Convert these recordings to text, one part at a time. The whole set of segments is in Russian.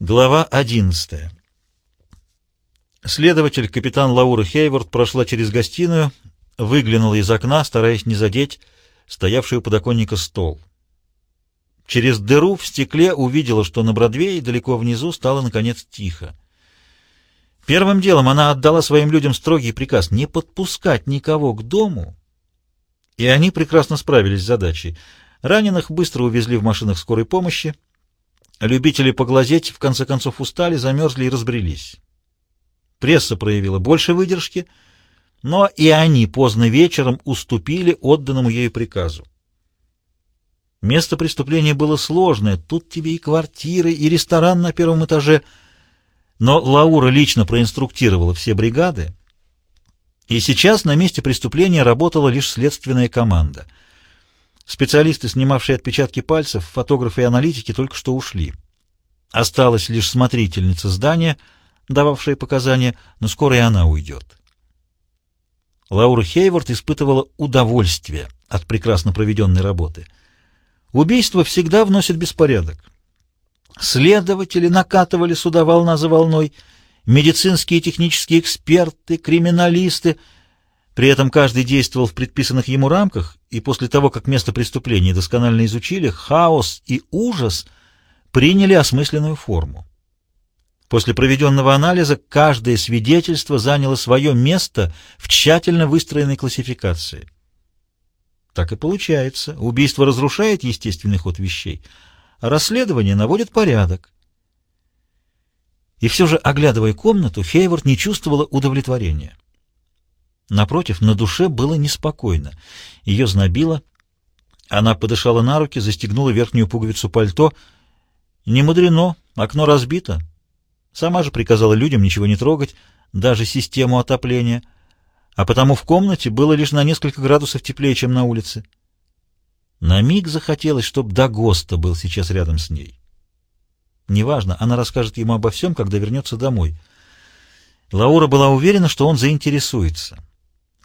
Глава 11. Следователь, капитан Лаура Хейворд, прошла через гостиную, выглянула из окна, стараясь не задеть стоявший у подоконника стол. Через дыру в стекле увидела, что на Бродвее далеко внизу стало, наконец, тихо. Первым делом она отдала своим людям строгий приказ не подпускать никого к дому, и они прекрасно справились с задачей. Раненых быстро увезли в машинах скорой помощи, Любители поглазеть в конце концов устали, замерзли и разбрелись. Пресса проявила больше выдержки, но и они поздно вечером уступили отданному ею приказу. Место преступления было сложное, тут тебе и квартиры, и ресторан на первом этаже, но Лаура лично проинструктировала все бригады, и сейчас на месте преступления работала лишь следственная команда — Специалисты, снимавшие отпечатки пальцев, фотографы и аналитики только что ушли. Осталась лишь смотрительница здания, дававшая показания, но скоро и она уйдет. Лаура Хейворд испытывала удовольствие от прекрасно проведенной работы. Убийство всегда вносит беспорядок. Следователи накатывали сюда волна за волной, медицинские и технические эксперты, криминалисты — при этом каждый действовал в предписанных ему рамках, и после того, как место преступления досконально изучили, хаос и ужас приняли осмысленную форму. После проведенного анализа каждое свидетельство заняло свое место в тщательно выстроенной классификации. Так и получается. Убийство разрушает естественный ход вещей, а расследование наводит порядок. И все же, оглядывая комнату, Хейвард не чувствовала удовлетворения. Напротив, на душе было неспокойно. Ее знобило. Она подышала на руки, застегнула верхнюю пуговицу пальто. Не мудрено, окно разбито. Сама же приказала людям ничего не трогать, даже систему отопления. А потому в комнате было лишь на несколько градусов теплее, чем на улице. На миг захотелось, чтобы Дагоста был сейчас рядом с ней. Неважно, она расскажет ему обо всем, когда вернется домой. Лаура была уверена, что он заинтересуется.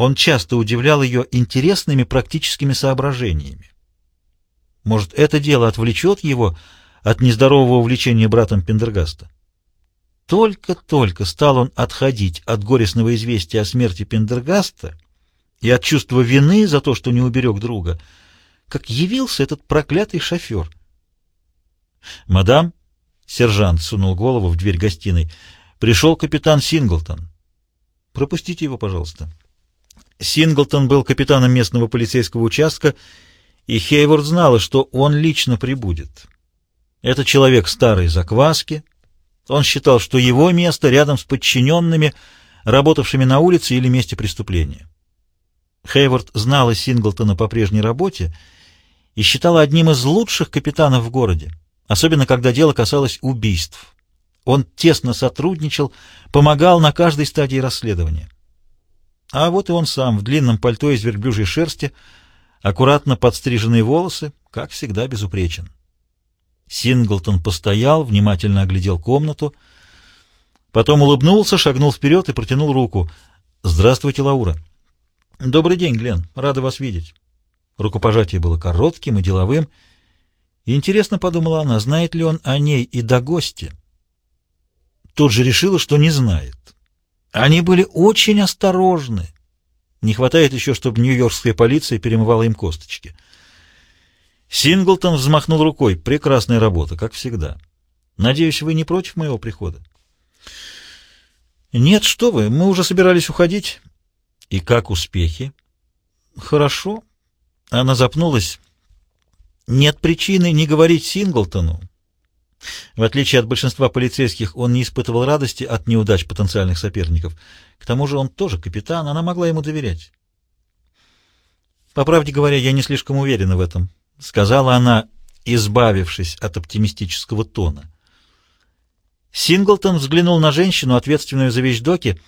Он часто удивлял ее интересными практическими соображениями. Может, это дело отвлечет его от нездорового увлечения братом Пендергаста? Только-только стал он отходить от горестного известия о смерти Пендергаста и от чувства вины за то, что не уберег друга, как явился этот проклятый шофер. «Мадам», — сержант сунул голову в дверь гостиной, — «пришел капитан Синглтон. Пропустите его, пожалуйста». Синглтон был капитаном местного полицейского участка, и Хейворд знала, что он лично прибудет. Это человек старой закваски. Он считал, что его место рядом с подчиненными, работавшими на улице или месте преступления. Хейворд знала Синглтона по прежней работе и считала одним из лучших капитанов в городе, особенно когда дело касалось убийств. Он тесно сотрудничал, помогал на каждой стадии расследования. А вот и он сам, в длинном пальто из верблюжьей шерсти, аккуратно подстриженные волосы, как всегда безупречен. Синглтон постоял, внимательно оглядел комнату, потом улыбнулся, шагнул вперед и протянул руку. «Здравствуйте, Лаура». «Добрый день, Глен. Рада вас видеть». Рукопожатие было коротким и деловым. Интересно, подумала она, знает ли он о ней и до гости. Тут же решила, что не знает. Они были очень осторожны. Не хватает еще, чтобы нью-йоркская полиция перемывала им косточки. Синглтон взмахнул рукой. Прекрасная работа, как всегда. Надеюсь, вы не против моего прихода? Нет, что вы, мы уже собирались уходить. И как успехи? Хорошо. Она запнулась. Нет причины не говорить Синглтону. В отличие от большинства полицейских, он не испытывал радости от неудач потенциальных соперников. К тому же он тоже капитан, она могла ему доверять. «По правде говоря, я не слишком уверена в этом», — сказала она, избавившись от оптимистического тона. Синглтон взглянул на женщину, ответственную за вещдоки.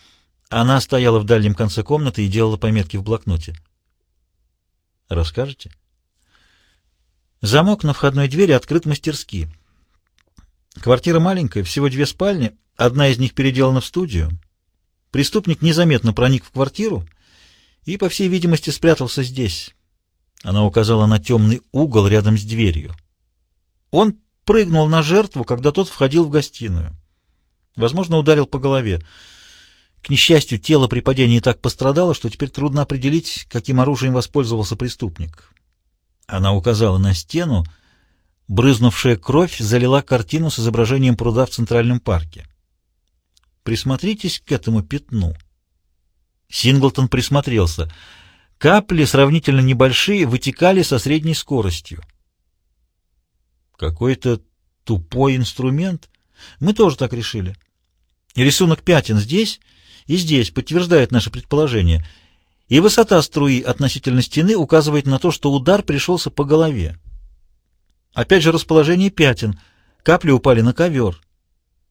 Она стояла в дальнем конце комнаты и делала пометки в блокноте. «Расскажете?» Замок на входной двери открыт мастерски. Квартира маленькая, всего две спальни, одна из них переделана в студию. Преступник незаметно проник в квартиру и, по всей видимости, спрятался здесь. Она указала на темный угол рядом с дверью. Он прыгнул на жертву, когда тот входил в гостиную. Возможно, ударил по голове. К несчастью, тело при падении так пострадало, что теперь трудно определить, каким оружием воспользовался преступник. Она указала на стену. Брызнувшая кровь залила картину с изображением пруда в Центральном парке. Присмотритесь к этому пятну. Синглтон присмотрелся. Капли, сравнительно небольшие, вытекали со средней скоростью. Какой-то тупой инструмент. Мы тоже так решили. рисунок пятен здесь и здесь подтверждает наше предположение. И высота струи относительно стены указывает на то, что удар пришелся по голове. Опять же расположение пятен. Капли упали на ковер.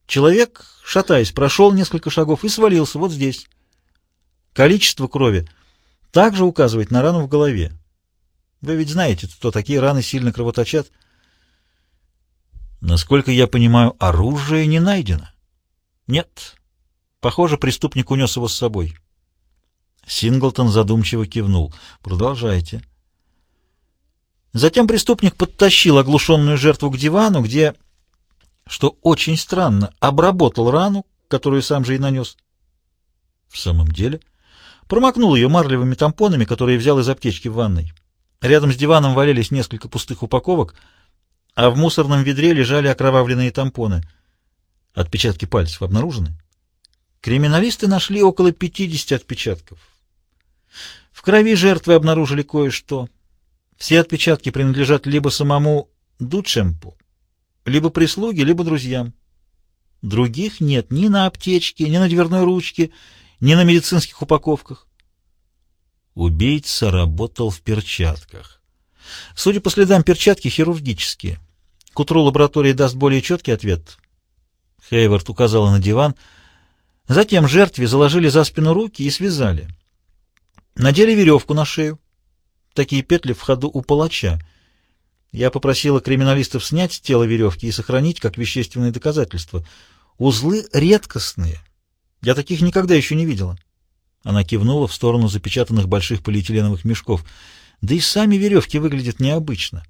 Человек, шатаясь, прошел несколько шагов и свалился вот здесь. Количество крови также указывает на рану в голове. Вы ведь знаете, что такие раны сильно кровоточат. Насколько я понимаю, оружие не найдено. Нет. Похоже, преступник унес его с собой. Синглтон задумчиво кивнул. Продолжайте. Затем преступник подтащил оглушенную жертву к дивану, где, что очень странно, обработал рану, которую сам же и нанес. В самом деле, промокнул ее марлевыми тампонами, которые взял из аптечки в ванной. Рядом с диваном валялись несколько пустых упаковок — а в мусорном ведре лежали окровавленные тампоны. Отпечатки пальцев обнаружены? Криминалисты нашли около 50 отпечатков. В крови жертвы обнаружили кое-что. Все отпечатки принадлежат либо самому Дучемпу, либо прислуге, либо друзьям. Других нет ни на аптечке, ни на дверной ручке, ни на медицинских упаковках. Убийца работал в перчатках. Судя по следам, перчатки хирургические. К утру лаборатория даст более четкий ответ. Хейвард указала на диван. Затем жертве заложили за спину руки и связали. Надели веревку на шею. Такие петли в ходу у палача. Я попросила криминалистов снять с тела веревки и сохранить как вещественное доказательство. Узлы редкостные. Я таких никогда еще не видела. Она кивнула в сторону запечатанных больших полиэтиленовых мешков — да и сами веревки выглядят необычно.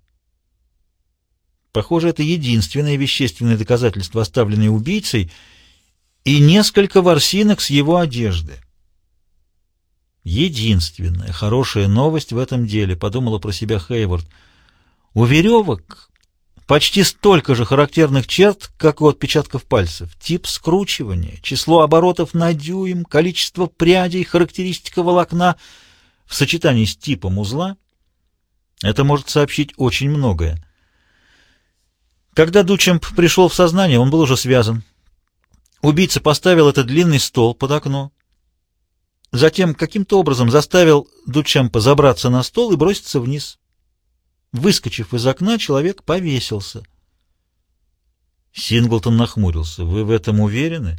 Похоже, это единственное вещественное доказательство, оставленное убийцей, и несколько ворсинок с его одежды. Единственная хорошая новость в этом деле, подумала про себя Хейворд. У веревок почти столько же характерных черт, как у отпечатков пальцев. Тип скручивания, число оборотов на дюйм, количество прядей, характеристика волокна в сочетании с типом узла это может сообщить очень многое. Когда Дучемп пришел в сознание, он был уже связан. Убийца поставил этот длинный стол под окно. Затем каким-то образом заставил Дучемпа забраться на стол и броситься вниз. Выскочив из окна, человек повесился. Синглтон нахмурился. «Вы в этом уверены?»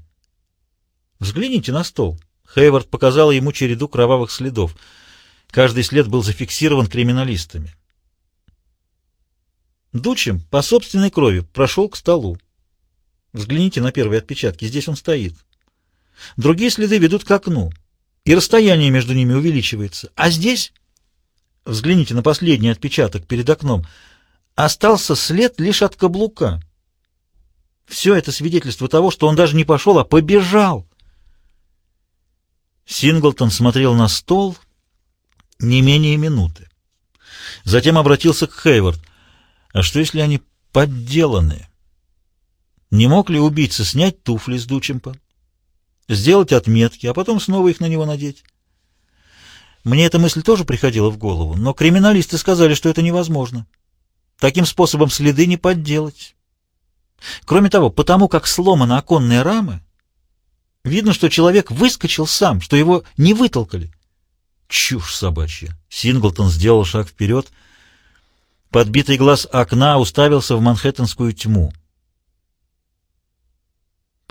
«Взгляните на стол». Хейвард показал ему череду кровавых следов — Каждый след был зафиксирован криминалистами. Дучим по собственной крови прошел к столу. Взгляните на первые отпечатки, здесь он стоит. Другие следы ведут к окну, и расстояние между ними увеличивается. А здесь, взгляните на последний отпечаток перед окном, остался след лишь от каблука. Все это свидетельство того, что он даже не пошел, а побежал. Синглтон смотрел на стол не менее минуты. Затем обратился к Хейвард. А что, если они подделаны? Не мог ли убийца снять туфли с Дучемпа, сделать отметки, а потом снова их на него надеть? Мне эта мысль тоже приходила в голову, но криминалисты сказали, что это невозможно. Таким способом следы не подделать. Кроме того, потому как сломаны оконные рамы, видно, что человек выскочил сам, что его не вытолкали. Чушь собачья. Синглтон сделал шаг вперед. Подбитый глаз окна уставился в манхэттенскую тьму.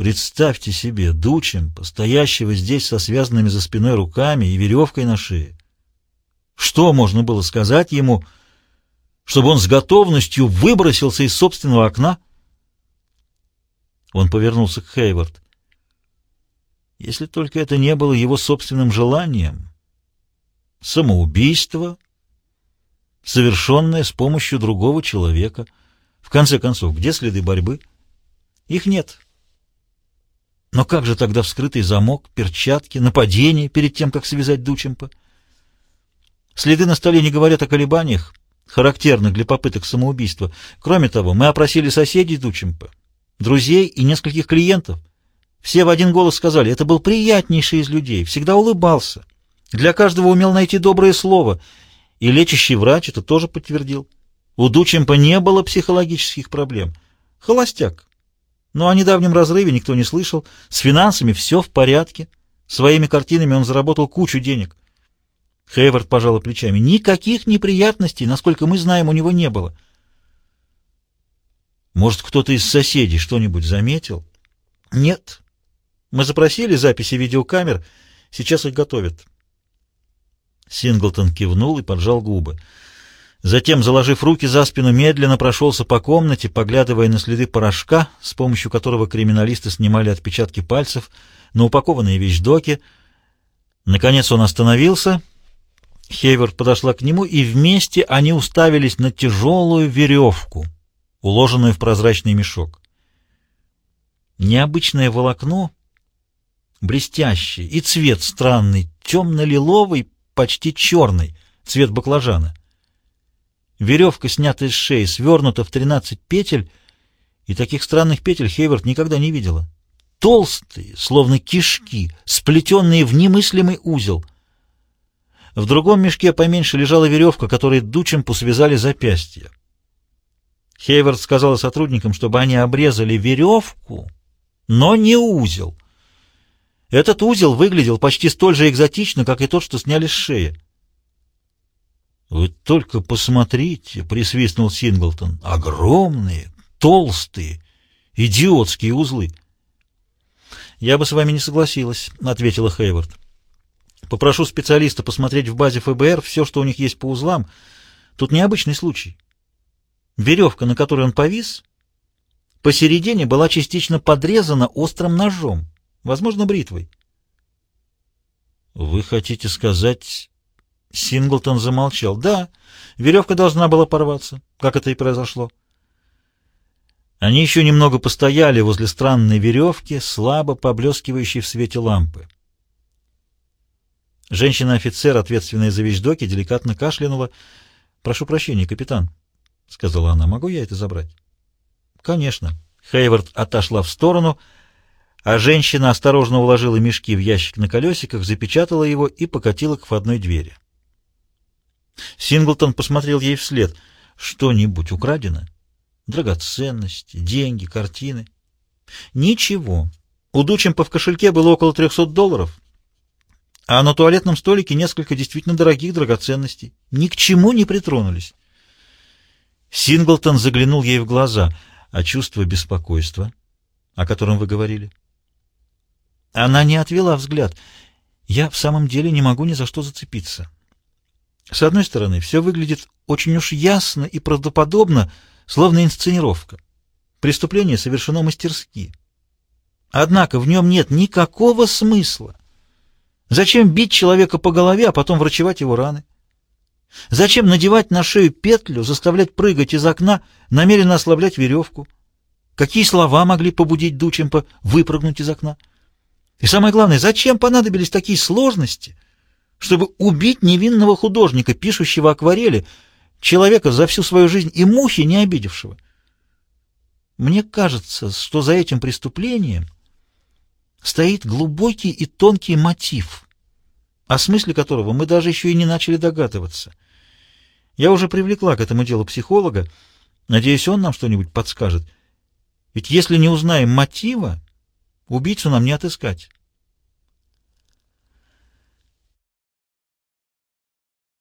Представьте себе дучем, постоящего здесь со связанными за спиной руками и веревкой на шее. Что можно было сказать ему, чтобы он с готовностью выбросился из собственного окна? Он повернулся к Хейвард. Если только это не было его собственным желанием самоубийство, совершенное с помощью другого человека. В конце концов, где следы борьбы? Их нет. Но как же тогда вскрытый замок, перчатки, нападение перед тем, как связать Дучемпа? Следы на столе не говорят о колебаниях, характерных для попыток самоубийства. Кроме того, мы опросили соседей Дучемпа, друзей и нескольких клиентов. Все в один голос сказали, это был приятнейший из людей, всегда улыбался. Для каждого умел найти доброе слово, и лечащий врач это тоже подтвердил. У Дучемпа не было психологических проблем. Холостяк. Но о недавнем разрыве никто не слышал. С финансами все в порядке. Своими картинами он заработал кучу денег. Хейвард пожал плечами. Никаких неприятностей, насколько мы знаем, у него не было. Может, кто-то из соседей что-нибудь заметил? Нет. Мы запросили записи видеокамер. Сейчас их готовят. Синглтон кивнул и поджал губы. Затем, заложив руки за спину, медленно прошелся по комнате, поглядывая на следы порошка, с помощью которого криминалисты снимали отпечатки пальцев на упакованные вещдоки. Наконец он остановился. Хейверт подошла к нему, и вместе они уставились на тяжелую веревку, уложенную в прозрачный мешок. Необычное волокно, блестящее, и цвет странный, темно-лиловый, почти черный, цвет баклажана. Веревка, снятая с шеи, свернута в тринадцать петель, и таких странных петель Хейвард никогда не видела. Толстые, словно кишки, сплетенные в немыслимый узел. В другом мешке поменьше лежала веревка, которой дучем посвязали запястья. Хейвард сказала сотрудникам, чтобы они обрезали веревку, но не узел. Этот узел выглядел почти столь же экзотично, как и тот, что сняли с шеи. «Вы только посмотрите!» — присвистнул Синглтон. «Огромные, толстые, идиотские узлы!» «Я бы с вами не согласилась», — ответила Хейвард. «Попрошу специалиста посмотреть в базе ФБР все, что у них есть по узлам. Тут необычный случай. Веревка, на которой он повис, посередине была частично подрезана острым ножом возможно, бритвой. «Вы хотите сказать...» Синглтон замолчал. «Да, веревка должна была порваться, как это и произошло». Они еще немного постояли возле странной веревки, слабо поблескивающей в свете лампы. Женщина-офицер, ответственная за вещдоки, деликатно кашлянула. «Прошу прощения, капитан», — сказала она. «Могу я это забрать?» «Конечно». Хейвард отошла в сторону, — а женщина осторожно уложила мешки в ящик на колесиках, запечатала его и покатила к входной двери. Синглтон посмотрел ей вслед. Что-нибудь украдено? Драгоценности, деньги, картины? Ничего. У Дучемпа в кошельке было около 300 долларов, а на туалетном столике несколько действительно дорогих драгоценностей. Ни к чему не притронулись. Синглтон заглянул ей в глаза. А чувство беспокойства, о котором вы говорили? — она не отвела взгляд. Я в самом деле не могу ни за что зацепиться. С одной стороны, все выглядит очень уж ясно и правдоподобно, словно инсценировка. Преступление совершено мастерски. Однако в нем нет никакого смысла. Зачем бить человека по голове, а потом врачевать его раны? Зачем надевать на шею петлю, заставлять прыгать из окна, намеренно ослаблять веревку? Какие слова могли побудить Дучемпа выпрыгнуть из окна? И самое главное, зачем понадобились такие сложности, чтобы убить невинного художника, пишущего акварели, человека за всю свою жизнь и мухи не обидевшего? Мне кажется, что за этим преступлением стоит глубокий и тонкий мотив, о смысле которого мы даже еще и не начали догадываться. Я уже привлекла к этому делу психолога, надеюсь, он нам что-нибудь подскажет. Ведь если не узнаем мотива, Убийцу нам не отыскать.